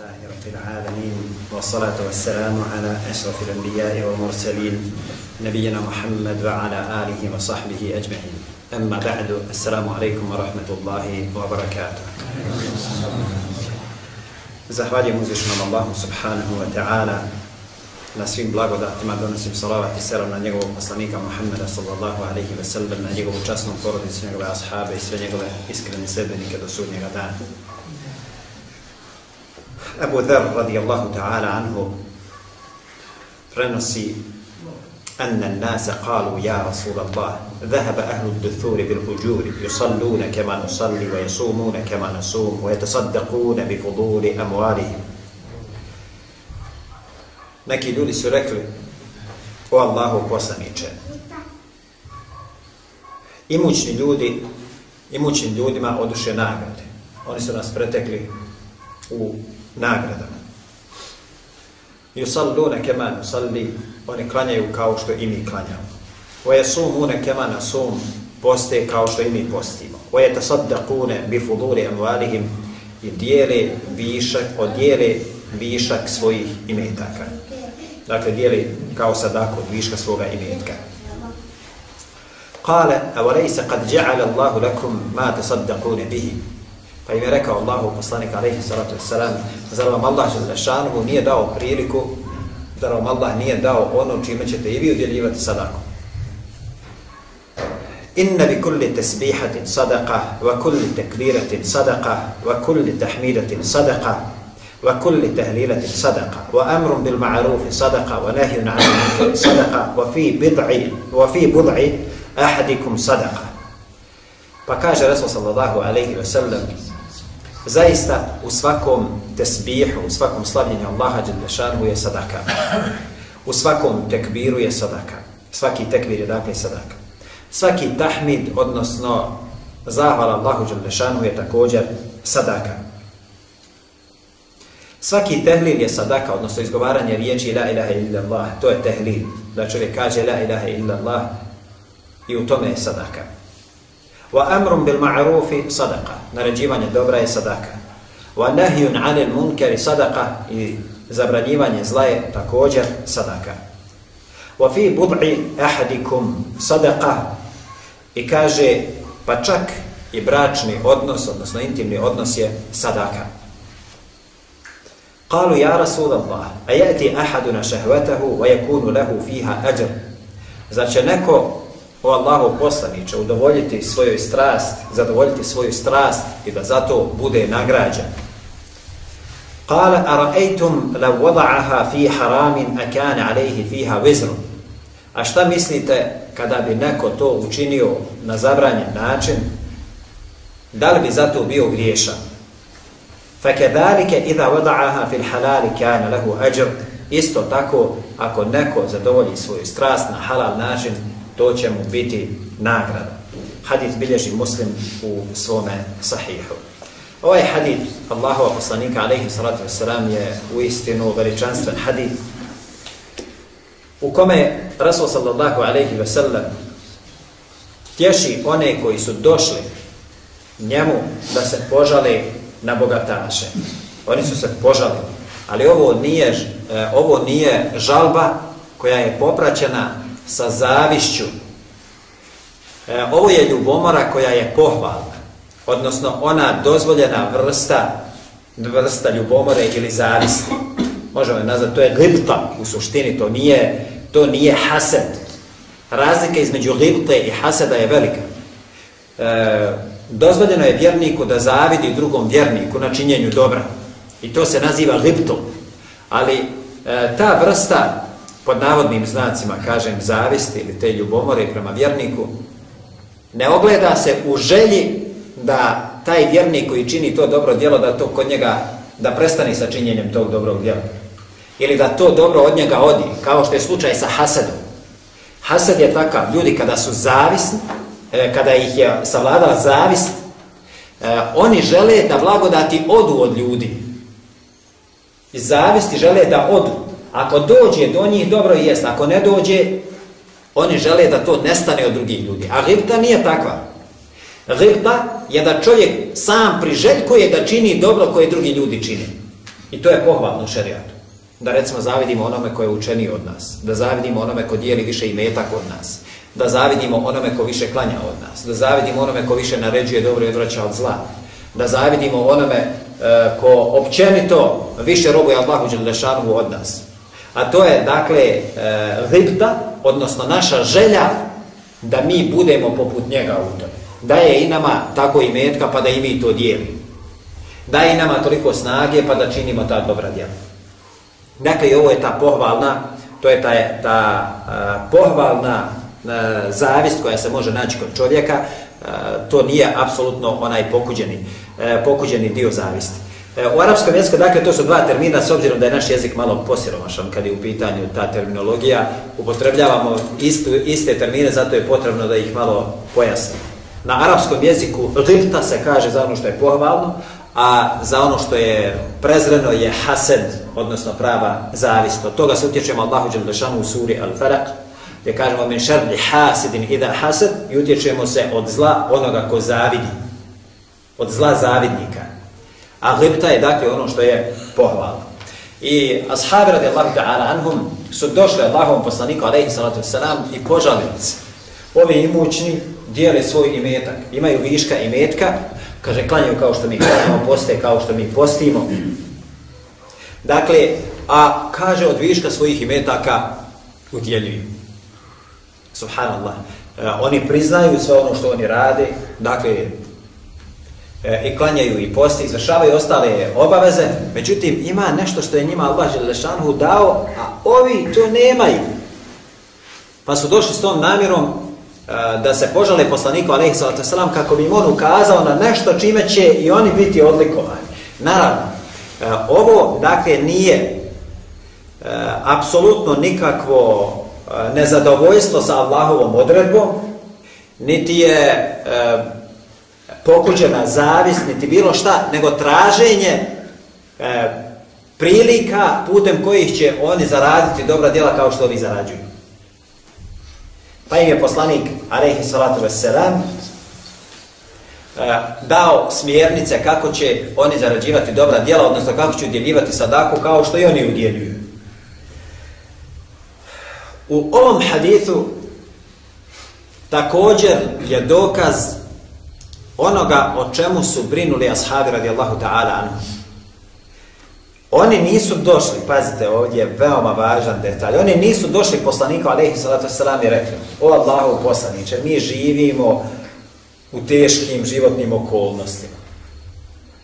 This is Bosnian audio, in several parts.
لله رب العالمين والصلاة والسلام على أشرف الأنبياء والمرسلين نبينا محمد وعلى آله وصحبه أجمعين أما بعد السلام عليكم ورحمة الله وبركاته Zahvaljujem uzvišenom Allahu subhanahu wa ta'ala na svim blagodatima, donosim salavat i selam na njegovog poslanika Muhammeda sallallahu alaihi wa sallam, na njegovu časnu porodicu, njegove ashabe i sve njegove iskrene sebenike do sudnjega dana. Abu Dhar radijallahu ta'ala anhu prenosi أن الناس قالوا يا رسول الله ذهب أهل الدثور بالأجور يصلون كما نصلي ويصومون كما نصوم ويتصدقون بفضول أموالهم Neki ljudi su rekli, o Allahu poslaniče, imućni ljudi, imućnim ljudima oduše nagrade. Oni su nas pretekli u nagradama. I usallune kema nusalli, oni klanjaju kao što i mi klanjamo. O je sumune kema nasum, poste kao što i mi postimo. Wa je tasaddaqune bi fuduri amvalihim i dijele višak, odijele višak svojih imetaka. Dakle, dijeli kao sadak od viška svoga imetka. Kale, a volejse kad ja'ala Allahu lakum ma tasaddaqune bihi. Pa im je rekao Allahu poslanik alaihi salatu wasalam, zar vam Allah želešanuhu nije dao priliku, zar vam Allah nije dao ono čime ćete i vi udjeljivati sadaku. Inna bi kulli tesbihatin sadaqa, wa kulli tekbiratin sadaqa, wa kulli tahmidatin sadaqa, wa kulli tahlilatin sadaka, wa amrun bil ma'rufi sadaka, wa nahyun an sadaka, wa fi bid'i, wa fi bud'i ahadikum sadaqa. Pa kaže Rasul sallallahu alaihi wa sallam, zaista u svakom tesbihu, u svakom slavljenju Allaha Đelešanu je sadaka. U svakom tekbiru je sadaka. Svaki tekbir je dakle sadaka. Svaki tahmid, odnosno zahvala Allahu Đelešanu je također sadaka. Svaki tehlil je sadaka, odnosno izgovaranje riječi la ilaha illallah, to je tehlil. Da čovjek kaže la ilaha illallah i u tome je sadaka. Wa amrun bil ma'rufi sadaqa. Naređivanje dobra je sadaka. Wa nahyun 'anil munkari sadaqa i zabranjivanje zla je također sadaka. Wa fi bud'i ahadikum sadaqa. I kaže pa čak i bračni odnos, odnosno intimni odnos je sadaka. Qalu ya رسول الله yati ahaduna shahwatahu wa yakunu lahu fiha ajr. Znači neko o Allahu poslaniče, udovoljiti svojoj strast, zadovoljiti svoju strast i da zato bude nagrađen. Kale, a ra'ejtum la wada'aha fi haramin akane alejhi fiha vizru. A šta mislite kada bi neko to učinio na zabranjen način, da li bi zato bio griješan? فَكَذَلِكَ idha وَدَعَهَا فِي الْحَلَالِ كَانَ لَهُ ajr. Isto tako, ako neko zadovolji svoju strast na halal način, to će mu biti nagrada. Hadith bilježi muslim u svome sahihu. Ovaj hadith Allahova poslanika alaihi salatu wasalam je u istinu veličanstven hadith u kome Rasul sallallahu alaihi wasallam tješi one koji su došli njemu da se požale na bogataše. Oni su se požali, ali ovo nije, eh, ovo nije žalba koja je popraćena sa zavišću. E, ovo je ljubomora koja je pohvalna, odnosno ona dozvoljena vrsta vrsta ljubomore ili zavisti. Možemo je nazvati, to je gibta u suštini, to nije, to nije hased. Razlika između gibte i haseda je velika. E, dozvoljeno je vjerniku da zavidi drugom vjerniku na činjenju dobra. I to se naziva gibtom. Ali e, ta vrsta pod navodnim znacima, kažem, zavisti ili te ljubomore prema vjerniku, ne ogleda se u želji da taj vjernik koji čini to dobro djelo, da to kod njega, da prestani sa činjenjem tog dobrog djela. Ili da to dobro od njega odi, kao što je slučaj sa hasadom. Hasad je takav, ljudi kada su zavisni, e, kada ih je savladala zavist, e, oni žele da blagodati odu od ljudi. Iz zavisti žele da odu. Ako dođe do njih, dobro jest. Ako ne dođe, oni žele da to nestane od drugih ljudi. A ribta nije takva. Ribta je da čovjek sam priželjkuje da čini dobro koje drugi ljudi čine. I to je pohvalno šerijatu. Da recimo zavidimo onome ko je učeni od nas, da zavidimo onome ko dijeli više imetak od nas, da zavidimo onome ko više klanja od nas, da zavidimo onome ko više naređuje dobro i odvraća od zla, da zavidimo onome e, ko općenito više robuje Allahu Đelešanu od nas. A to je, dakle, e, odnosno naša želja da mi budemo poput njega u tome. Da je i nama tako i metka, pa da i mi to dijelimo. Da je i nama toliko snage, pa da činimo ta dobra djela. Dakle, ovo je ta pohvalna, to je ta, ta uh, pohvalna uh, zavist koja se može naći kod čovjeka, uh, to nije apsolutno onaj pokuđeni, uh, pokuđeni dio zavisti. E, u arapskom jeziku, dakle, to su dva termina, s obzirom da je naš jezik malo posiromašan kad je u pitanju ta terminologija, upotrebljavamo istu, iste termine, zato je potrebno da ih malo pojasnimo. Na arapskom jeziku rifta se kaže za ono što je pohvalno, a za ono što je prezreno je hased, odnosno prava zavist. Od toga se utječemo Allahu Đelešanu u suri Al-Faraq, gdje kažemo min šarli hasidin ida hased i utječemo se od zla onoga ko zavidi. Od zla zavidnika. A glipta je dakle ono što je pohvalno. I ashabi radijallahu ta'ala anhum su došli Allahovom poslaniku alaihi salatu wasalam i požalili se. Ovi imućni dijele svoj imetak. Imaju viška imetka, kaže klanjaju kao što mi klanjamo, poste kao što mi postimo. Dakle, a kaže od viška svojih imetaka udjeljuju. Subhanallah. E, oni priznaju sve ono što oni rade, dakle, e, i klanjaju i posti, izvršavaju ostale obaveze, međutim ima nešto što je njima Allah Lešanhu dao, a ovi to nemaju. Pa su došli s tom namjerom e, da se požale poslaniku alaihi sallatu sallam kako bi im on ukazao na nešto čime će i oni biti odlikovani. Naravno, e, ovo dakle nije e, apsolutno nikakvo e, nezadovoljstvo sa Allahovom odredbom, niti je e, pokuđena zavist, niti bilo šta, nego traženje e, prilika putem kojih će oni zaraditi dobra djela kao što vi zarađuju. Pa im je poslanik, alaihi salatu wasalam, e, dao smjernice kako će oni zarađivati dobra djela, odnosno kako će udjeljivati sadaku kao što i oni udjeljuju. U ovom hadithu također je dokaz onoga o čemu su brinuli ashabi radijallahu ta'ala anhu. Oni nisu došli, pazite ovdje, veoma važan detalj, oni nisu došli poslaniku alaihi salatu wasalam i rekli, o Allahu poslaniće, mi živimo u teškim životnim okolnostima.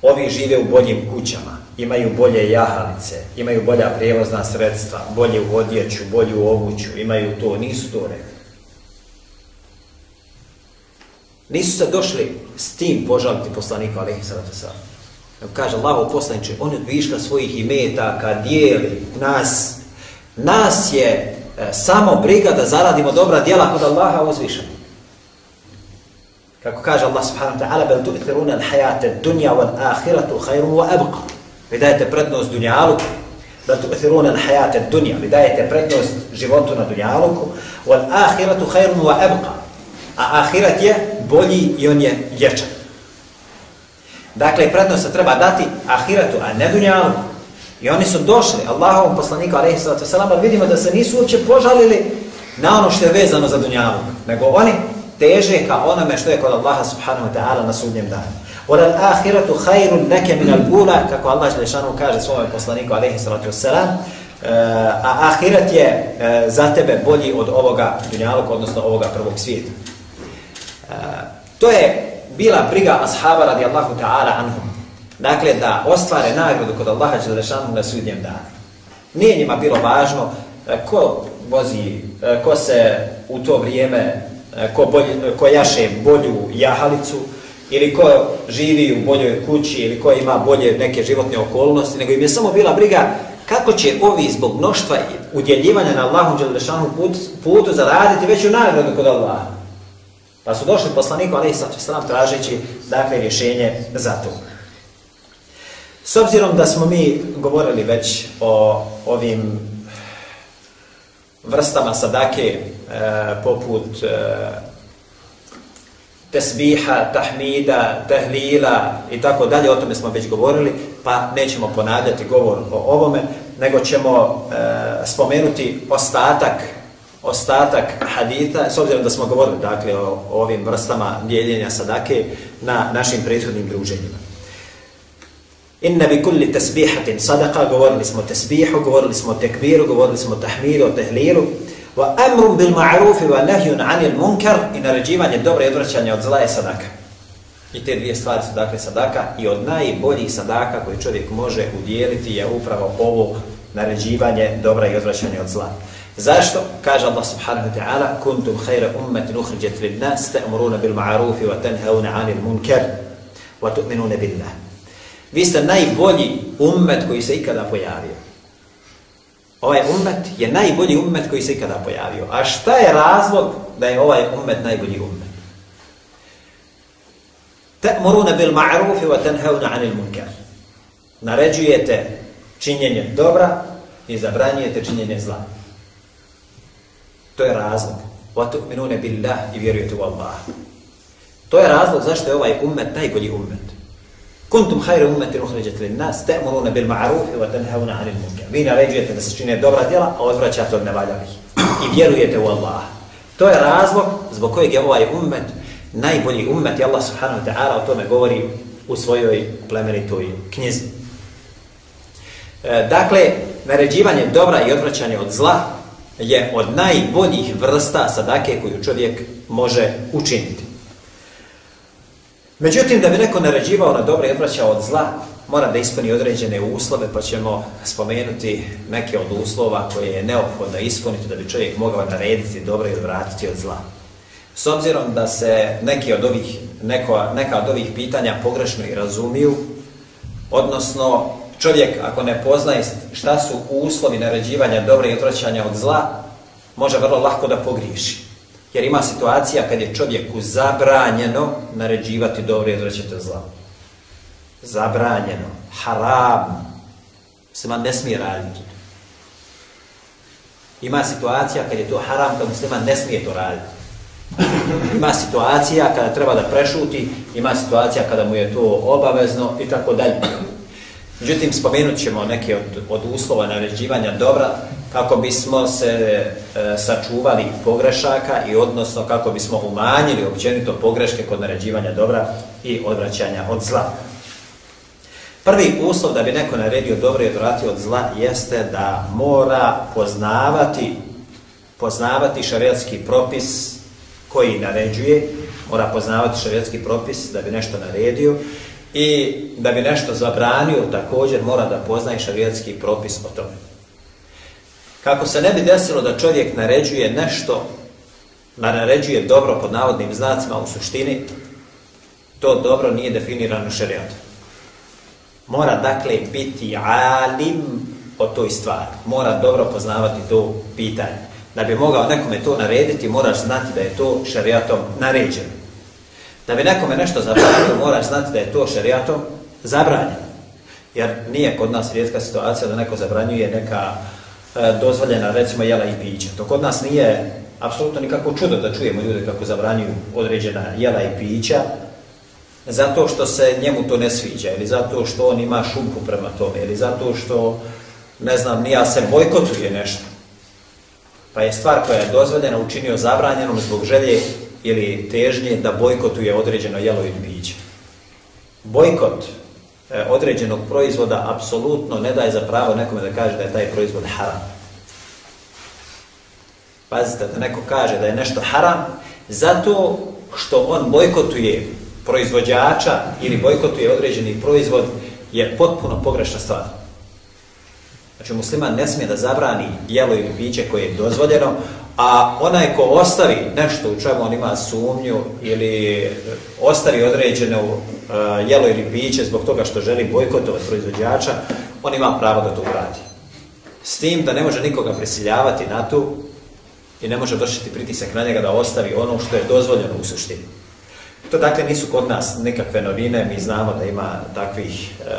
Ovi žive u boljim kućama, imaju bolje jahalice, imaju bolja prijevozna sredstva, bolje u odjeću, bolju obuću, imaju to, nisu to rekli. Nisu se došli s tim požaliti poslaniku alaihi sallatu sallam. Kaže Allah poslaniče, on je viška svojih imetaka, dijeli nas. Nas je e, samo briga da zaradimo dobra djela kod Allaha uzvišeni. Kako kaže Allah subhanahu wa ta'ala, bel tu'thiruna al-hayate dunja wal ahiratu khairum wa abqa. Vi dajete prednost dunjaluku, bel tu'thiruna al-hayate dunja, vi dajete prednost životu na dunjaluku, wal ahiratu khairum wa abqa. A ahirat je bolji i on je vječan. Dakle, prednost se treba dati ahiratu, a ne dunjalu. I oni su došli, Allahovom poslaniku, alaihi sallatu sallam, ali vidimo da se nisu uopće požalili na ono što je vezano za dunjalu, nego oni teže ka onome što je kod Allaha subhanahu wa ta'ala na sudnjem danu. Wala al-akhiratu khairun laka min al-ula, kako Allah dželle kaže svome poslaniku alejhi salatu vesselam, eh, a ahiret je eh, za tebe bolji od ovoga dunjaluka, odnosno ovoga prvog svijeta. Eh, to je bila briga ashaba radijallahu ta'ala anhum. Dakle, da ostvare nagradu kod Allaha Đelešanu na sudnjem danu. Nije njima bilo važno eh, ko vozi, eh, ko se u to vrijeme, ko, bolj, ko jaše bolju jahalicu, ili ko živi u boljoj kući, ili ko ima bolje neke životne okolnosti, nego im je samo bila briga kako će ovi zbog mnoštva udjeljivanja na Allahu Đelešanu put, putu zaraditi veću nagradu kod Allaha. Pa su došli poslaniku, ali i sallam, tražeći dakle, rješenje za to. S obzirom da smo mi govorili već o ovim vrstama sadake, e, poput e, tesbiha, tahmida, tehlila i tako dalje, o tome smo već govorili, pa nećemo ponavljati govor o ovome, nego ćemo e, spomenuti ostatak ostatak hadita, s obzirom da smo govorili dakle, o, o ovim vrstama dijeljenja sadake na našim prethodnim druženjima. Inna bi kulli tasbihatin sadaka, govorili smo tesbihu, govorili smo tekbiru, govorili smo tahmiru, tehliru, wa amrun bil ma'rufi wa nahyun 'anil munkar i naređivanje dobra i odvraćanje od zla je sadaka. I te dvije stvari su dakle sadaka i od najboljih sadaka koje čovjek može udjeliti je upravo ovo naređivanje dobra i odvraćanje od zla. Zašto? Kaže Allah subhanahu wa ta'ala kuntum khayra ummatin ukhrijat lin nas ta'muruna bil ma'arufi wa tanhauna 'anil munkar wa tu'minuna billah. Vi ste najbolji ummet koji se ikada pojavio. Ovaj ummet je najbolji ummet koji se ikada pojavio. A šta je razlog da je ovaj ummet najbolji ummet? Ta'muruna bil ma'arufi wa tanhauna 'anil munkar. Naređujete činjenje dobra i zabranjujete činjenje zla. To je razlog. وَتُؤْمِنُونَ بِاللَّهِ i vjerujete u Allah. To je razlog zašto je ovaj ummet najbolji ummet. Kuntum hajre ummeti uhređete li nas, te'muruna bil ma'rufi wa tenhavuna anil munkar. Vi naređujete da se čine dobra djela, a odvraćate od nevaljalih. I vjerujete u Allah. To je razlog zbog kojeg je ovaj ummet najbolji ummet i Allah subhanahu wa ta'ala o tome govori u svojoj plemenitoj knjizi. E, dakle, naređivanje dobra i odvraćanje od zla je od najboljih vrsta sadake koju čovjek može učiniti. Međutim, da bi neko naređivao na dobro i odvraćao od zla, mora da ispuni određene uslove, pa ćemo spomenuti neke od uslova koje je neophodno ispuniti da bi čovjek mogao narediti dobro i odvratiti od zla. S obzirom da se neki od ovih, neko, neka od ovih pitanja pogrešno i razumiju, odnosno čovjek ako ne poznaje šta su uslovi naređivanja dobra i odvraćanja od zla, može vrlo lako da pogriješi. Jer ima situacija kad je čovjeku zabranjeno naređivati dobro i odvraćati od zla. Zabranjeno. Haram. Musliman ne smije raditi. Ima situacija kad je to haram, kad musliman ne smije to raditi. Ima situacija kada treba da prešuti, ima situacija kada mu je to obavezno i tako dalje. Međutim, spomenut ćemo neke od, od uslova naređivanja dobra kako bismo se e, sačuvali pogrešaka i odnosno kako bismo umanjili općenito pogreške kod naređivanja dobra i odvraćanja od zla. Prvi uslov da bi neko naredio dobro i odvratio od zla jeste da mora poznavati poznavati šariatski propis koji naređuje, mora poznavati šariatski propis da bi nešto naredio i da bi nešto zabranio, također mora da poznaje šarijatski propis o tome. Kako se ne bi desilo da čovjek naređuje nešto, da naređuje dobro pod navodnim znacima u suštini, to dobro nije definirano šarijatom. Mora dakle biti alim o toj stvari. Mora dobro poznavati to pitanje. Da bi mogao nekome to narediti, moraš znati da je to šarijatom naređeno. Da bi nekome nešto zabranio, moraš znati da je to šarijatom zabranjeno. Jer nije kod nas rijetka situacija da neko zabranjuje neka e, dozvoljena, recimo, jela i pića. To kod nas nije apsolutno nikako čudo da čujemo ljude kako zabranjuju određena jela i pića, zato što se njemu to ne sviđa, ili zato što on ima šumku prema tome, ili zato što, ne znam, nija se bojkotuje nešto. Pa je stvar koja je dozvoljena učinio zabranjenom zbog želje ili težnje da bojkotuje određeno jelo ili piće. Bojkot e, određenog proizvoda apsolutno ne daje za pravo nekome da kaže da je taj proizvod haram. Pazite, da neko kaže da je nešto haram, zato što on bojkotuje proizvođača ili bojkotuje određeni proizvod je potpuno pogrešna stvar. Znači, musliman ne smije da zabrani jelo ili piće koje je dozvoljeno, a onaj ko ostavi nešto u čemu on ima sumnju ili eh, ostavi određeno uh, jelo ili piće zbog toga što želi bojkotovati proizvođača, on ima pravo da to uradi. S tim da ne može nikoga prisiljavati na to i ne može vršiti pritisak na njega da ostavi ono što je dozvoljeno u suštini. To dakle nisu kod nas nikakve novine, mi znamo da ima takvih, e,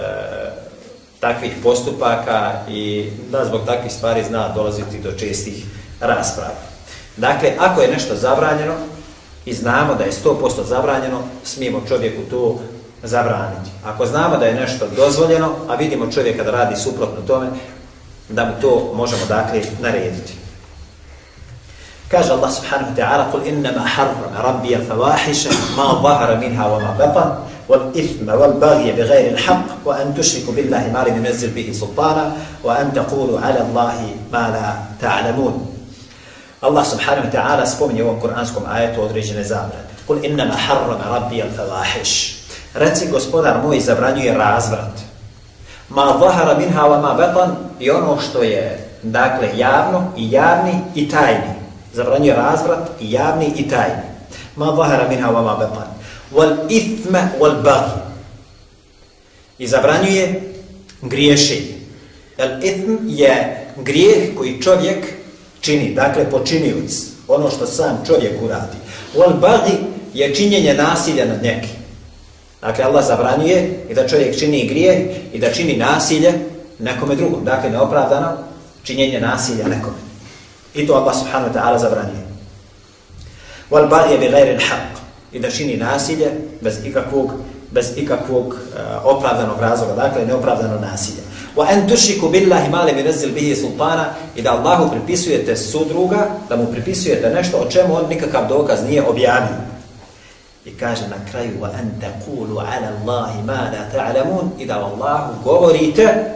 takvih postupaka i da zbog takvih stvari zna dolaziti do čestih rasprava. Dakle, ako je nešto zabranjeno, i znamo da je 100% zabranjeno, smijemo čovjeku to zabraniti. Ako znamo da je nešto dozvoljeno, a vidimo čovjeka da radi suprotno tome, da mu to možemo dakle narediti. Kaže Allah subhanahu wa ta'ala قل إنما حرم ربي الفواحش ما ظهر منها وما بطن والإثم والبغي بغير الحق وأن تشركوا بالله ما لم ينزل به سلطانا وأن تقولوا على الله ما لا تعلمون Allah subhanahu wa ta'ala spominje u ovom kuranskom ajetu određene zabrane. Kul innama harrama rabbi al fawahish. Reci gospodar moj zabranjuje razvrat. Ma zahara minha wa ma batan i ono što je dakle javno i javni i tajni. Zabranjuje razvrat i javni i tajni. Ma zahara minha wa ma batan. Wal ithma wal baghi. I zabranjuje griješenje. El ithm je grijeh koji čovjek čini, dakle počinioc, ono što sam čovjek uradi. Wal bagi je činjenje nasilja nad nekim. Dakle, Allah zabranjuje i da čovjek čini grije i da čini nasilje nekome drugom. Dakle, neopravdano činjenje nasilja nekome. I to Allah subhanahu wa ta'ala zabranjuje. Wal bagi je bi gajri haq i da čini nasilje bez ikakvog, bez ikakvog uh, opravdanog razloga. Dakle, neopravdano nasilje wa an tushriku billahi ma lam yunzil bihi sultana i da Allahu pripisujete sudruga da mu pripisujete nešto o čemu on nikakav dokaz nije objavio. I kaže na kraju wa an taqulu ala Allahi ma la ta'lamun i da Allahu govorite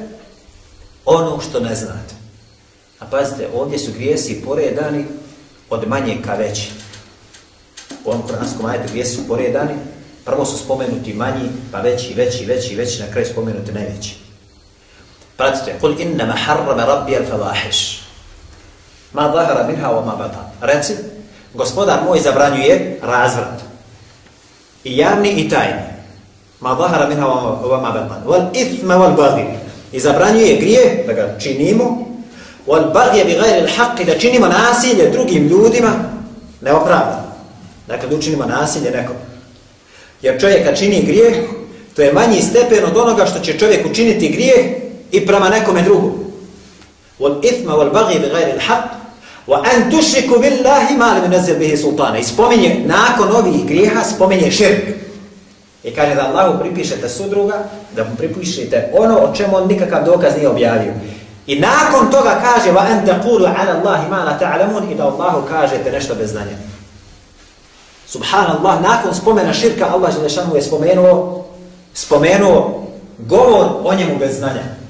ono što ne znate. A pazite ovdje su grijesi poredani od manje ka veći. U ovom kuranskom ajetu grijesi su poredani prvo su spomenuti manji pa veći, veći, veći, veći na kraju spomenuti najveći. Pratite, kul innama harrama rabbi al-fawahish. Ma zahara minha wa ma batan. Reci, gospodar moj zabranjuje razvrat. I javni i tajni. Ma zahara minha wa ma batan. Wal ithma wal baghi. I zabranjuje grije, da ga činimo. Wal baghi bi gajri l'haq, da činimo nasilje drugim ljudima, neopravdano. Dakle, da učinimo nasilje nekom. Jer čovjek kad čini grijeh, to je manji stepen od onoga što će čovjek učiniti grijeh i prema nekome drugom. Wal ithma wal baghi bi ghairi al-haq wa an tushriku billahi ma lam yunzil bihi sultana. I spominje nakon ovih grijeha spominje širk. I kaže da Allahu pripišete sudruga, da mu pripišete ono o čemu on nikakav dokaz nije objavio. I nakon toga kaže wa an taqulu ala Allahi ma la ta'lamun i da Allahu kažete nešto bez znanja. Subhanallah, nakon spomena širka Allah je spomenuo spomenuo govor o njemu bez znanja.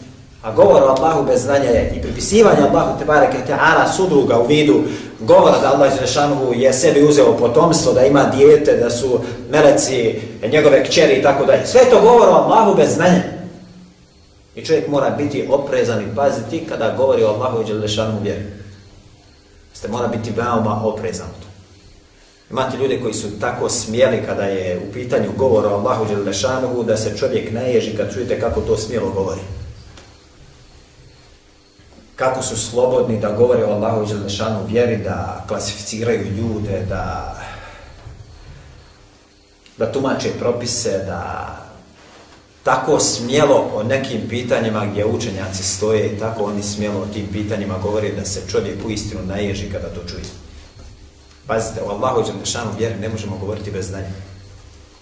A govor o Allahu bez znanja je i pripisivanje Allahu te bareke ta'ala sudruga u vidu govora da Allah Želešanovu je sebi uzeo potomstvo, da ima dijete, da su meleci, njegove kćeri i tako dalje. Sve to govor o Allahu bez znanja. I čovjek mora biti oprezan i paziti kada govori o Allahu Želešanovu vjeru. Ste mora biti veoma oprezan. Imate ljude koji su tako smijeli kada je u pitanju govora o Allahu Želešanovu da se čovjek naježi kad čujete kako to smijelo govori kako su slobodni da govore o Allahu Đelešanu vjeri, da klasificiraju ljude, da da tumače propise, da tako smjelo o nekim pitanjima gdje učenjaci stoje, i tako oni smjelo o tim pitanjima govore da se čovjek u istinu naježi kada to čuje. Pazite, o Allahu Đelešanu vjeri ne možemo govoriti bez znanja.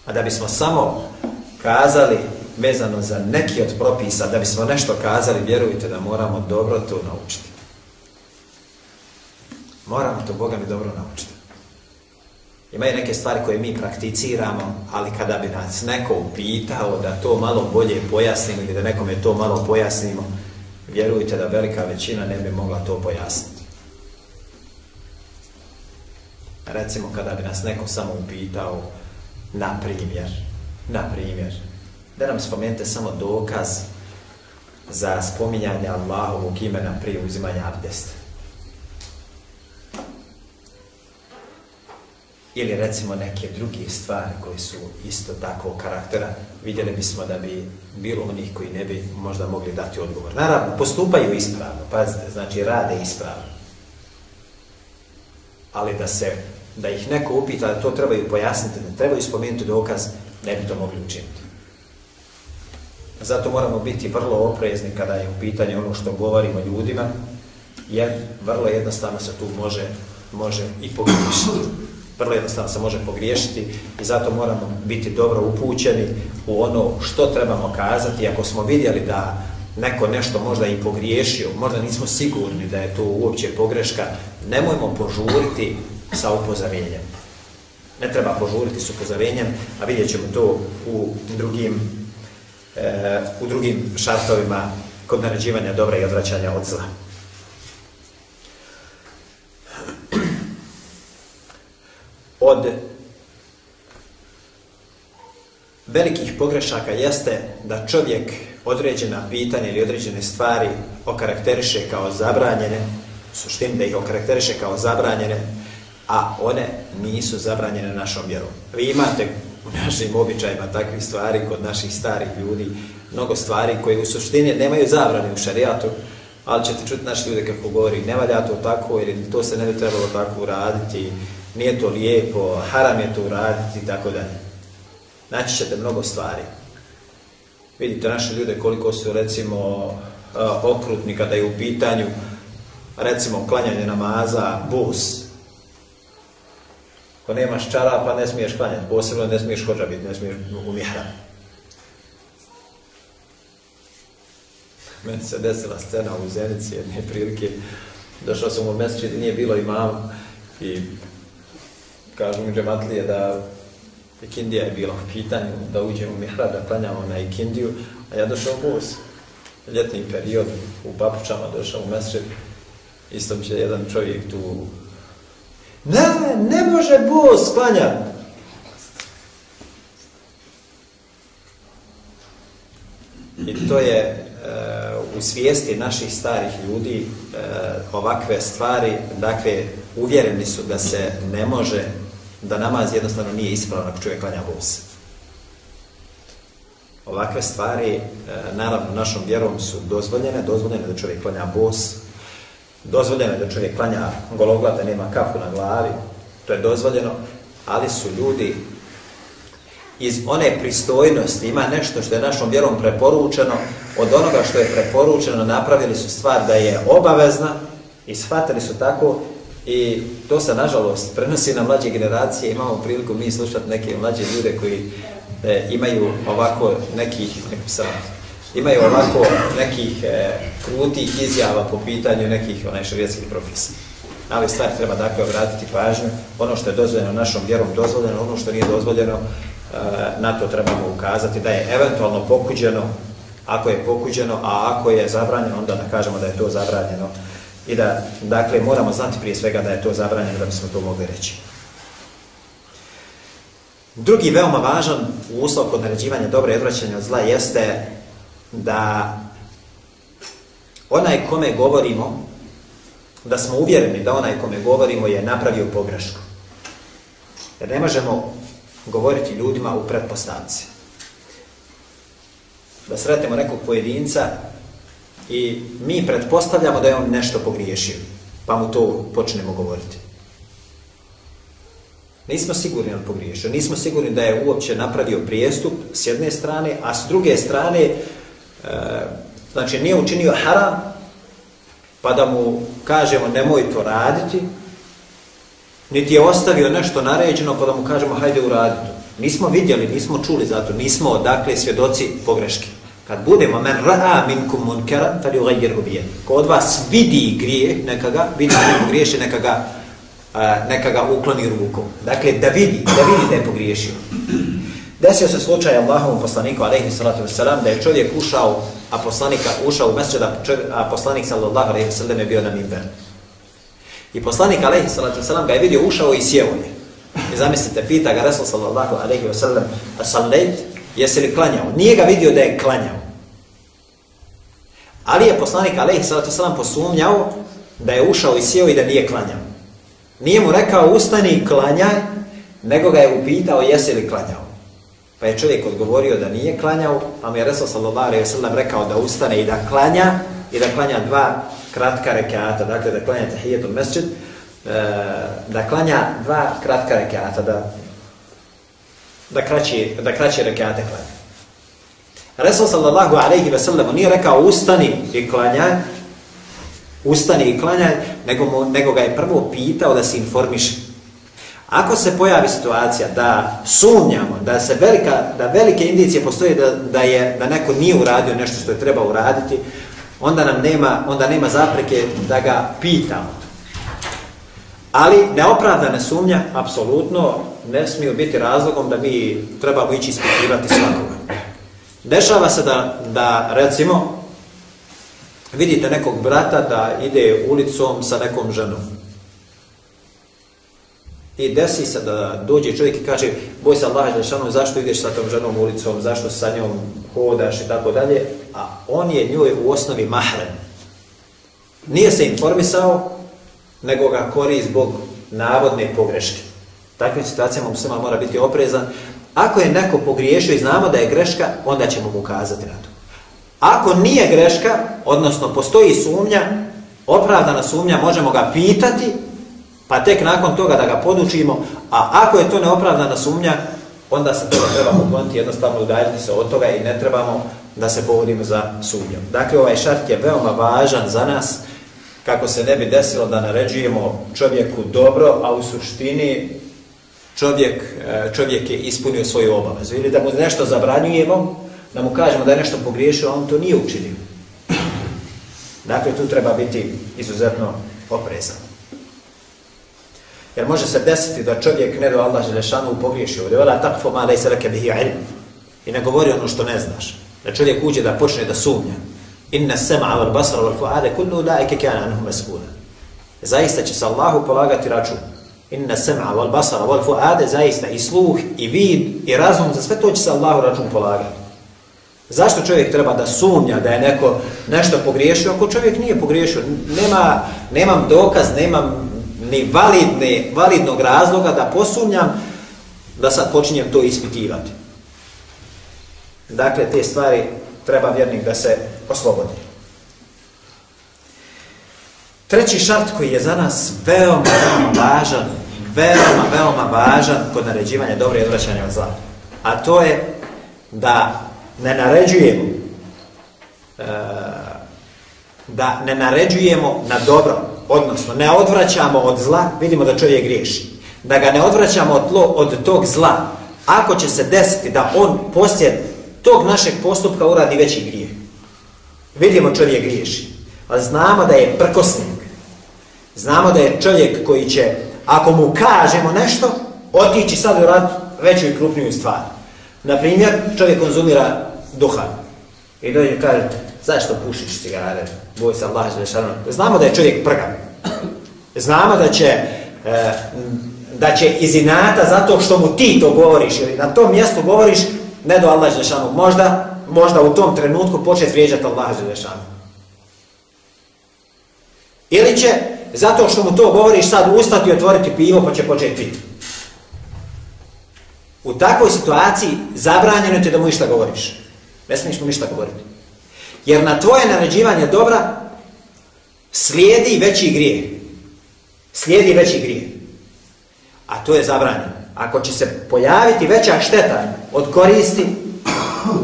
A da bismo samo kazali vezano za neki od propisa, da bismo nešto kazali, vjerujte da moramo dobro to naučiti. Moramo to Boga mi dobro naučiti. Imaju neke stvari koje mi prakticiramo, ali kada bi nas neko upitao da to malo bolje pojasnimo ili da nekome to malo pojasnimo, vjerujte da velika većina ne bi mogla to pojasniti. Recimo kada bi nas neko samo upitao, na primjer, na primjer, da nam spomenete samo dokaz za spominjanje Allahovog imena prije uzimanja abdesta. Ili recimo neke druge stvari koje su isto tako karaktera, vidjeli bismo da bi bilo onih koji ne bi možda mogli dati odgovor. Naravno, postupaju ispravno, pazite, znači rade ispravno. Ali da se, da ih neko upita da to trebaju pojasniti, da trebaju spomenuti dokaz, ne bi to mogli učiniti. Zato moramo biti vrlo oprezni kada je u pitanju ono što govorimo ljudima, jer vrlo jednostavno se tu može, može i pogriješiti. vrlo jednostavno se može pogriješiti i zato moramo biti dobro upućeni u ono što trebamo kazati. Ako smo vidjeli da neko nešto možda i pogriješio, možda nismo sigurni da je to uopće pogreška, nemojmo požuriti sa upozorenjem. Ne treba požuriti s upozorenjem, a vidjet ćemo to u drugim, e, u drugim šartovima kod naređivanja dobra i odvraćanja od zla. Od velikih pogrešaka jeste da čovjek određena pitanja ili određene stvari okarakteriše kao zabranjene, suštin da ih okarakteriše kao zabranjene, a one nisu zabranjene našom vjerom. Vi imate u našim običajima takvih stvari kod naših starih ljudi, mnogo stvari koje u suštini nemaju zabrane u šarijatu, ali ćete čuti naši ljude kako govori, ne valja to tako ili to se ne bi trebalo tako uraditi, nije to lijepo, haram je to uraditi i tako dalje. Naći ćete mnogo stvari. Vidite naše ljude koliko su recimo e, okrutni kada je u pitanju recimo klanjanje namaza, bus. Ako nemaš čarapa ne smiješ klanjati, posebno ne smiješ hođa biti, ne smiješ u mihra. Meni se desila scena u Zenici jedne prilike. Došao sam u mjeseče gdje nije bilo imam i kažu mi džematlije da Ikindija je bila u pitanju da uđemo u mihrab, da klanjamo na Ikindiju, a ja došao u bus. Ljetni period u Papučama došao u mesečet, isto će jedan čovjek tu Ne, ne može Bos klanjati. I to je e, u svijesti naših starih ljudi e, ovakve stvari, dakle, uvjereni su da se ne može da namaz jednostavno nije ispravan ako čovjek klanja bos. Ovakve stvari, e, naravno, našom vjerom su dozvoljene, dozvoljene da čovjek klanja bos, dozvoljene da čovjek klanja gologlav, da nema kafu na glavi, to je dozvoljeno, ali su ljudi iz one pristojnosti, ima nešto što je našom vjerom preporučeno, od onoga što je preporučeno napravili su stvar da je obavezna i shvatili su tako I to se, nažalost, prenosi na mlađe generacije. Imamo priliku mi slušati neke mlađe ljude koji e, imaju ovako nekih, neki sam, imaju ovako nekih e, krutih izjava po pitanju nekih onaj šarijetskih propisa. Ali stvari treba dakle obratiti pažnju. Ono što je dozvoljeno našom vjerom dozvoljeno, ono što nije dozvoljeno, e, na to trebamo ukazati da je eventualno pokuđeno, ako je pokuđeno, a ako je zabranjeno, onda da kažemo da je to zabranjeno i da, dakle, moramo znati prije svega da je to zabranjeno da bismo to mogli reći. Drugi veoma važan uslov kod naređivanja dobre i odvraćanja od zla jeste da onaj kome govorimo, da smo uvjereni da onaj kome govorimo je napravio pogrešku. Jer ne možemo govoriti ljudima u pretpostavci. Da sretimo nekog pojedinca i mi pretpostavljamo da je on nešto pogriješio, pa mu to počnemo govoriti. Nismo sigurni on pogriješio, nismo sigurni da je uopće napravio prijestup s jedne strane, a s druge strane, e, znači nije učinio haram, pa da mu kažemo nemoj to raditi, niti je ostavio nešto naređeno, pa da mu kažemo hajde uradi to. Nismo vidjeli, nismo čuli zato, nismo dakle svjedoci pogreške. Kad budemo men ra'a minkum munkara fa yughayyirhu bi. Ko od vas vidi grije, neka ga vidi da griješi, neka ga neka ga ukloni rukom. Dakle da vidi, da vidi da je pogriješio. Desio se slučaj Allahovom poslaniku alaihi salatu vesselam da je čovjek ušao, a poslanika ušao u mesdžid, a poslanik sallallahu alejhi ve je bio na mimber. I poslanik alaihi salatu vesselam ga je vidio ušao i sjeo je. I zamislite, pita ga Resul sallallahu alejhi ve "A sallajt, Jesi li klanjao? Nije ga vidio da je klanjao. Ali je poslanik alaihi salatu wasalam, posumnjao da je ušao i sjeo i da nije klanjao. Nije mu rekao ustani i klanjaj, nego ga je upitao jesi li klanjao. Pa je čovjek odgovorio da nije klanjao, a mu je Resul sallallahu alaihi sallam rekao da ustane i da klanja, i da klanja dva kratka rekata, dakle da klanja tahijetul mesčid, e, da klanja dva kratka rekata, da, da kraći, da kraći rekate klanja. Resul sallallahu alaihi ve sellem nije rekao ustani i klanjaj, ustani i klanjaj, nego, mu, nego ga je prvo pitao da se informiše. Ako se pojavi situacija da sumnjamo, da se velika, da velike indicije postoje da, da, je, da neko nije uradio nešto što je treba uraditi, onda nam nema, onda nema zapreke da ga pitamo. Ali neopravdane sumnja, apsolutno, ne smiju biti razlogom da mi trebamo ići ispitivati svakoga. Dešava se da, da, recimo, vidite nekog brata da ide ulicom sa nekom ženom. I desi se da dođe čovjek i kaže boj se Allah Žešanu, zašto ideš sa tom ženom ulicom, zašto sa njom hodaš i tako dalje, a on je njoj u osnovi mahrem. Nije se informisao, nego ga kori zbog navodne pogreške. Takvim situacijama muslima mora biti oprezan. Ako je neko pogriješio i znamo da je greška, onda ćemo mu ukazati na to. Ako nije greška, odnosno postoji sumnja, opravdana sumnja, možemo ga pitati, pa tek nakon toga da ga podučimo, a ako je to neopravdana sumnja, onda se toga trebamo ukloniti, jednostavno udaljiti se od toga i ne trebamo da se povodimo za sumnjom. Dakle, ovaj šart je veoma važan za nas, kako se ne bi desilo da naređujemo čovjeku dobro, a u suštini čovjek, e, čovjek je ispunio svoju obavezu. Ili da mu nešto zabranjujemo, da mu kažemo da je nešto pogriješio, a on to nije učinio. Dakle, tu treba biti izuzetno oprezan. Jer može se desiti da čovjek ne do Allah Želešanu pogriješi ovdje. Vela takfo ma lejse leke bihi ilm. I ne govori ono što ne znaš. Da čovjek uđe da počne da sumnja. Inna sema wal basra wal fuade kullu laike kana anhu mas'ula. Zaista će se Allahu polagati račun. Inna sema wal basra wal fuade zaista i sluh i vid i razum za sve to će se Allahu račun polagati. Zašto čovjek treba da sumnja da je neko nešto pogriješio ako čovjek nije pogriješio? Nema, nemam dokaz, nemam ni validne, validnog razloga da posumnjam da sad počinjem to ispitivati. Dakle, te stvari treba vjernik da se oslobodi. Treći šart koji je za nas veoma, veoma važan, veoma, veoma važan kod naređivanja dobre i odvraćanja od zla. A to je da ne naređujemo e, da ne naređujemo na dobro, odnosno ne odvraćamo od zla, vidimo da čovjek griješi, da ga ne odvraćamo od, tlo, od tog zla, ako će se desiti da on poslije tog našeg postupka uradi veći grijeh. Vidimo čovjek griješi, ali znamo da je prkosnik, znamo da je čovjek koji će, ako mu kažemo nešto, otići sad u rad veću i krupniju stvar. Naprimjer, čovjek konzumira duhan i dođe i kaže, zašto pušiš cigarete? Boj se Allah, znamo da je čovjek prgan. Znamo da će, e, da će iz inata zato što mu ti to govoriš ili na tom mjestu govoriš, ne do Allah Želešanu. Možda, možda u tom trenutku početi vrijeđati Allah Želešanu. Ili će, zato što mu to govoriš, sad ustati i otvoriti pivo pa će početi piti. U takvoj situaciji zabranjeno ti da mu išta govoriš. Ne smiješ mu ništa govoriti. Jer na tvoje naređivanje dobra slijedi veći grijeh. Slijedi veći grijeh. A to je zabranjeno. Ako će se pojaviti veća šteta od koristi,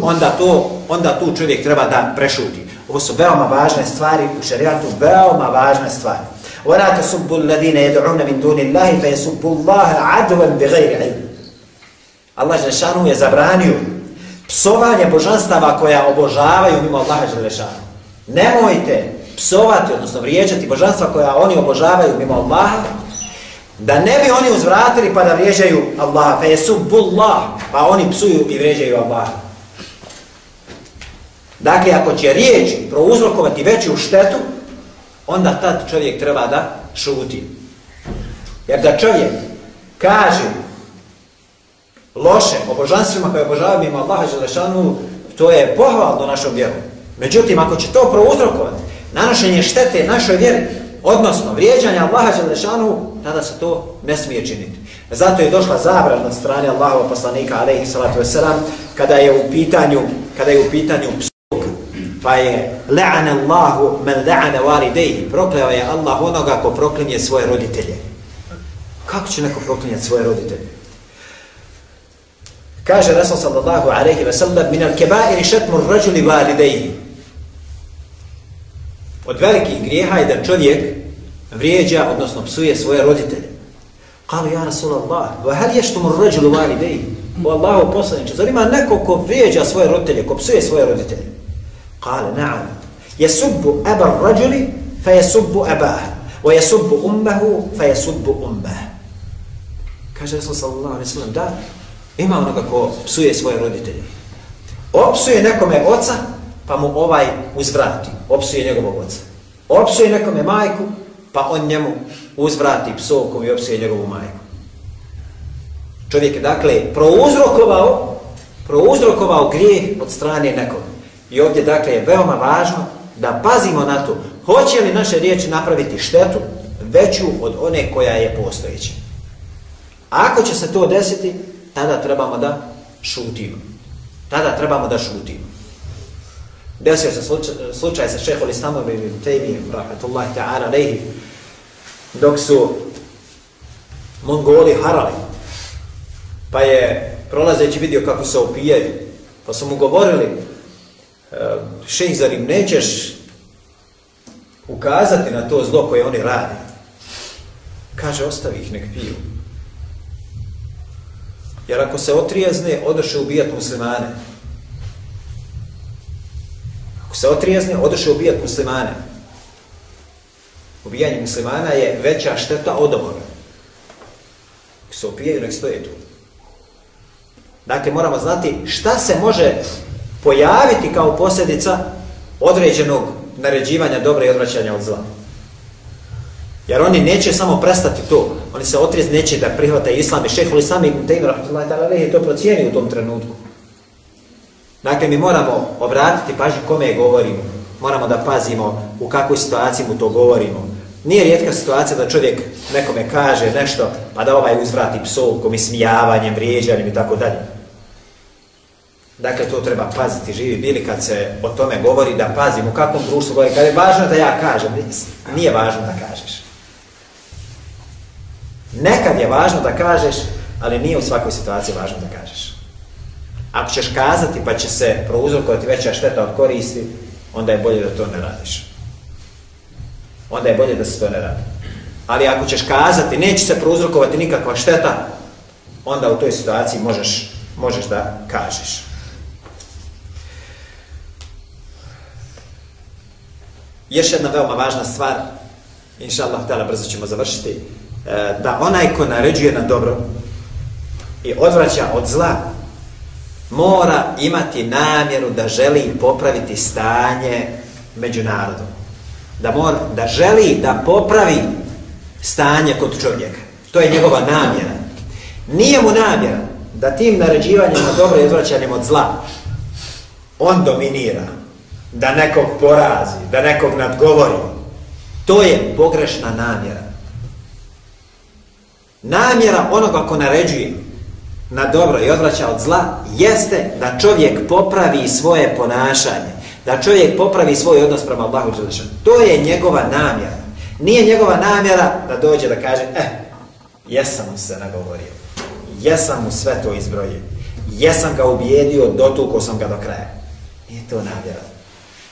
onda, to, onda tu čovjek treba da prešuti. Ovo su veoma važne stvari u šarijatu, veoma važne stvari. وَلَا تَسُبُّ الَّذِينَ يَدْعُونَ مِنْ دُونِ اللَّهِ فَيَسُبُّ اللَّهَ عَدْوًا بِغَيْرِ عِلْمِ Allah Žešanu je zabranio psovanje božanstava koja obožavaju mimo Allaha Želešanu. Nemojte psovati, odnosno vrijeđati božanstva koja oni obožavaju mimo Allaha, da ne bi oni uzvratili pa da vrijeđaju Allaha, fe subbullah, pa oni psuju i vrijeđaju Allaha. Dakle, ako će riječ prouzrokovati veću štetu, onda tad čovjek treba da šuti. Jer da čovjek kaže loše o božanstvima koje obožavaju mimo Allaha Želešanu, to je pohvalno našom vjeru. Međutim, ako će to prouzrokovati, nanošenje štete našoj vjeri, odnosno vrijeđanja Allaha Želešanu, tada se to ne smije činiti. Zato je došla zabrana od strane Allahova poslanika, alaihi salatu wasalam, kada je u pitanju, kada je u pitanju psuk, pa je la'ana Allahu men la'ana walideji, prokleo je Allah onoga ko proklinje svoje roditelje. Kako će neko proklinjati svoje roditelje? Kaže Rasul sallallahu alaihi wa sallam min al-kebairi šetmu rađuli valideji. Od velikih grijeha je da čovjek vrijeđa, odnosno psuje svoje roditelje. Kalu, ja Rasulallah, va hel ještumu mu rođilu? O Allahu poslaniče, zar ima neko ko vrijeđa svoje roditelje, ko psuje svoje roditelje? Kale, naam. Jesubbu eba rođili, fa jesubbu ebah. Wa jesubbu ummehu, fa jesubbu ummeh. Kaže Rasul sallallahu alaihi sallam, da, ima onoga ko psuje svoje roditelje. Opsuje nekome oca, pa mu ovaj uzvrati. Opsuje njegovog oca. Opsuje nekome majku, pa on njemu uzvrati psovkom i opsuje njegovu majku. Čovjek je dakle prouzrokovao, prouzrokovao grijeh od strane nekog. I ovdje dakle je veoma važno da pazimo na to hoće li naše riječi napraviti štetu veću od one koja je postojeća. Ako će se to desiti, tada trebamo da šutimo. Tada trebamo da šutimo. Desio se slučaj, slučaj sa šehol Islamovi i Tejmi, rahmatullahi ta'ala, lehi, dok su Mongoli harali, pa je prolazeći vidio kako se opijaju, pa su mu govorili, e, šeh, zar im nećeš ukazati na to zlo koje oni radi? Kaže, ostavi ih, nek piju. Jer ako se otrijezne, odoše ubijat muslimane. Ako se otrijezne, odoše ubijat muslimane. Ubijanje muslimana je veća šteta od ovoga. Ako se opijaju, nek stoje tu. Dakle, moramo znati šta se može pojaviti kao posljedica određenog naređivanja dobra i odvraćanja od zla. Jer oni neće samo prestati to. Oni se otrez neće da prihvata islam i šeholi sami ibn Taymi rahmatullahi ta'ala je to procijeni u tom trenutku. Dakle, mi moramo obratiti pažnju kome govorimo. Moramo da pazimo u kakvoj situaciji mu to govorimo. Nije rijetka situacija da čovjek nekome kaže nešto, pa da ovaj uzvrati psovkom i smijavanjem, vrijeđanjem i tako dalje. Dakle, to treba paziti, živi bili kad se o tome govori, da pazimo u kakvom društvu govori. Kad je važno da ja kažem, nije važno da kažeš. Nekad je važno da kažeš, ali nije u svakoj situaciji važno da kažeš. Ako ćeš kazati pa će se prouzrokovati veća šteta od koristi, onda je bolje da to ne radiš. Onda je bolje da se to ne radi. Ali ako ćeš kazati, neće se prouzrokovati nikakva šteta, onda u toj situaciji možeš, možeš da kažeš. Još jedna veoma važna stvar, inša Allah, brzo ćemo završiti, E, da onaj ko naređuje na dobro i odvraća od zla, mora imati namjeru da želi popraviti stanje među narodom. Da, mora, da želi da popravi stanje kod čovjeka. To je njegova namjera. Nije mu namjera da tim naređivanjem na dobro i odvraćanjem od zla on dominira, da nekog porazi, da nekog nadgovori. To je pogrešna namjera namjera onoga ko naređuje na dobro i odvraća od zla jeste da čovjek popravi svoje ponašanje, da čovjek popravi svoj odnos prema Allahu Đelešanu. To je njegova namjera. Nije njegova namjera da dođe da kaže, eh, jesam mu se nagovorio, jesam mu sve to izbrojio, jesam ga ubijedio, dotukao sam ga do kraja. Nije to namjera.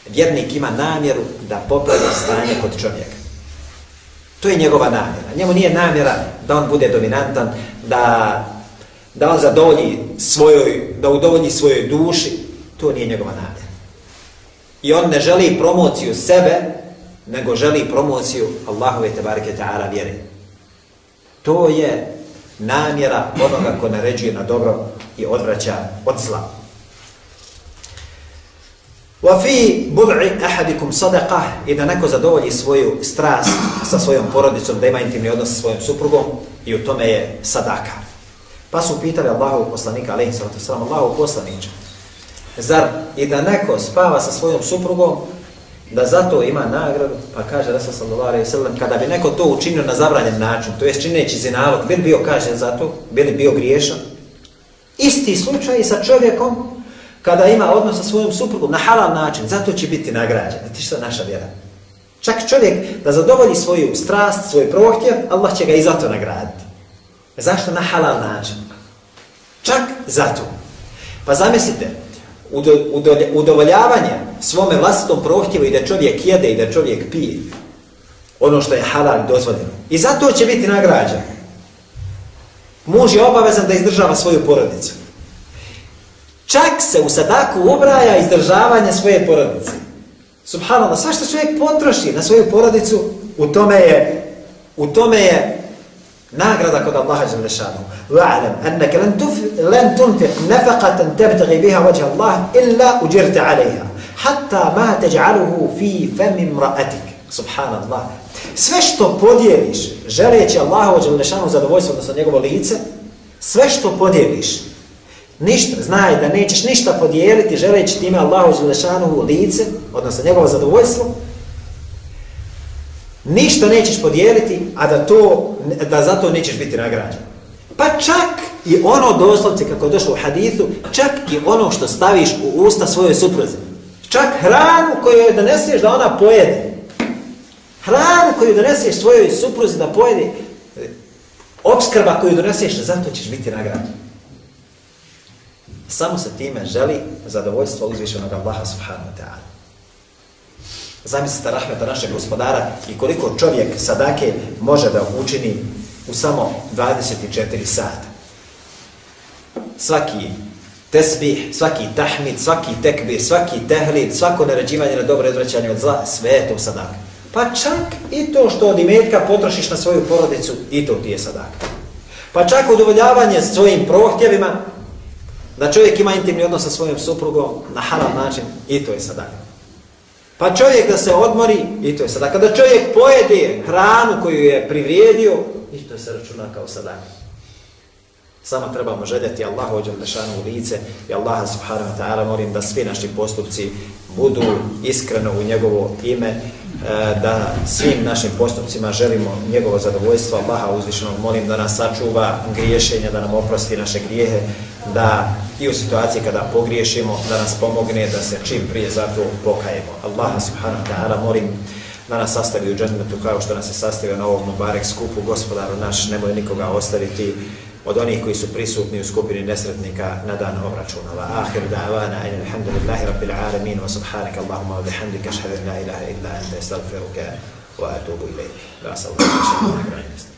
Vjernik ima namjeru da popravi stanje kod čovjeka. To je njegova namjera. Njemu nije namjera da on bude dominantan, da, da on zadovolji svojoj, da udovolji svojoj duši. To nije njegova namjera. I on ne želi promociju sebe, nego želi promociju Allahove tebareke ta'ala vjere. To je namjera onoga ko naređuje na dobro i odvraća od zla. Wa fi bud'i ahadikum sadaqa i da neko zadovolji svoju strast sa svojom porodicom, da ima intimni odnos sa svojom suprugom i u tome je sadaka. Pa su pitali Allahu poslanika, alaihi sallatu sallam, Allahu poslanića, zar i da neko spava sa svojom suprugom, da zato ima nagradu, pa kaže Rasul sallallahu alaihi sallam, kada bi neko to učinio na zabranjen način, to jest čineći zinalog, bi bio kažen za to, bi bio griješan? Isti slučaj sa čovjekom kada ima odnos sa svojom suprugom na halal način, zato će biti nagrađen. Znate što je naša vjera? Čak čovjek da zadovolji svoju strast, svoj prohtjev, Allah će ga i zato nagraditi. Zašto na halal način? Čak zato. Pa zamislite, udovoljavanje svome vlastitom prohtjevu i da čovjek jede i da čovjek pije, ono što je halal dozvoljeno. I zato će biti nagrađen. Muž je obavezan da izdržava svoju porodicu. Čak se u sadaku obraja izdržavanje svoje porodice. Subhanallah, sva što čovjek potroši na svoju porodicu, u tome je, u tome je nagrada kod Allaha dželle šanu. Wa'lam annaka lan tuf lan tunfiq nafaqatan tabtaghi biha wajha Allah illa ujirta 'alayha hatta ma taj'aluhu fi fam imra'atik. Subhanallah. Sve što podijeliš, želeći Allahu dželle šanu zadovoljstvo odnosno njegovo lice, sve što podijeliš, ništa, znaj da nećeš ništa podijeliti želeći time Allahu Đelešanovu lice, odnosno njegovo zadovoljstvo, ništa nećeš podijeliti, a da, to, da zato nećeš biti nagrađen. Pa čak i ono doslovce, kako je došlo u hadithu, čak i ono što staviš u usta svojoj supruze. Čak hranu koju joj doneseš da ona pojede. Hranu koju doneseš svojoj supruzi da pojede, e, obskrba koju doneseš, zato ćeš biti nagrađen. Samo se time želi zadovoljstvo uzvišenog Allaha subhanahu wa ta'ala. Zamislite rahmeta našeg gospodara i koliko čovjek sadake može da učini u samo 24 sata. Svaki tesbih, svaki tahmid, svaki tekbir, svaki tehlid, svako naređivanje na dobro odvraćanje od zla, sve je to sadaka. Pa čak i to što od imetka potrošiš na svoju porodicu, i to ti je sadaka. Pa čak udovoljavanje svojim prohtjevima, da čovjek ima intimni odnos sa svojom suprugom na halal način, i to je sadaka. Pa čovjek da se odmori, i to je sada. Kada čovjek pojede hranu koju je privrijedio, i to je se računa kao sadaka. Samo trebamo željeti Allahu ođem dešanu u lice i Allaha subhanahu wa ta'ala molim da svi naši postupci budu iskreno u njegovo ime, e, da svim našim postupcima želimo njegovo zadovoljstvo. Allaha uzvišenog molim da nas sačuva griješenja, da nam oprosti naše grijehe, da i u situaciji kada pogriješimo, da nas pomogne da se čim prije za to pokajemo. Allaha subhanahu wa ta'ala molim da nas sastavi u džennetu kao što nas je sastavio na ovom Mubarek skupu. Gospodaru naš, nemoj nikoga ostaviti od onih koji su prisutni u skupini nesretnika na dan obračuna. Va ahir da'avana in alhamdulillahi rabbil alamin wa subhanaka Allahumma wa bihamdika ashhadu la ilaha illa anta astaghfiruka wa atubu ilayk. La sallallahu alaihi wa sallam.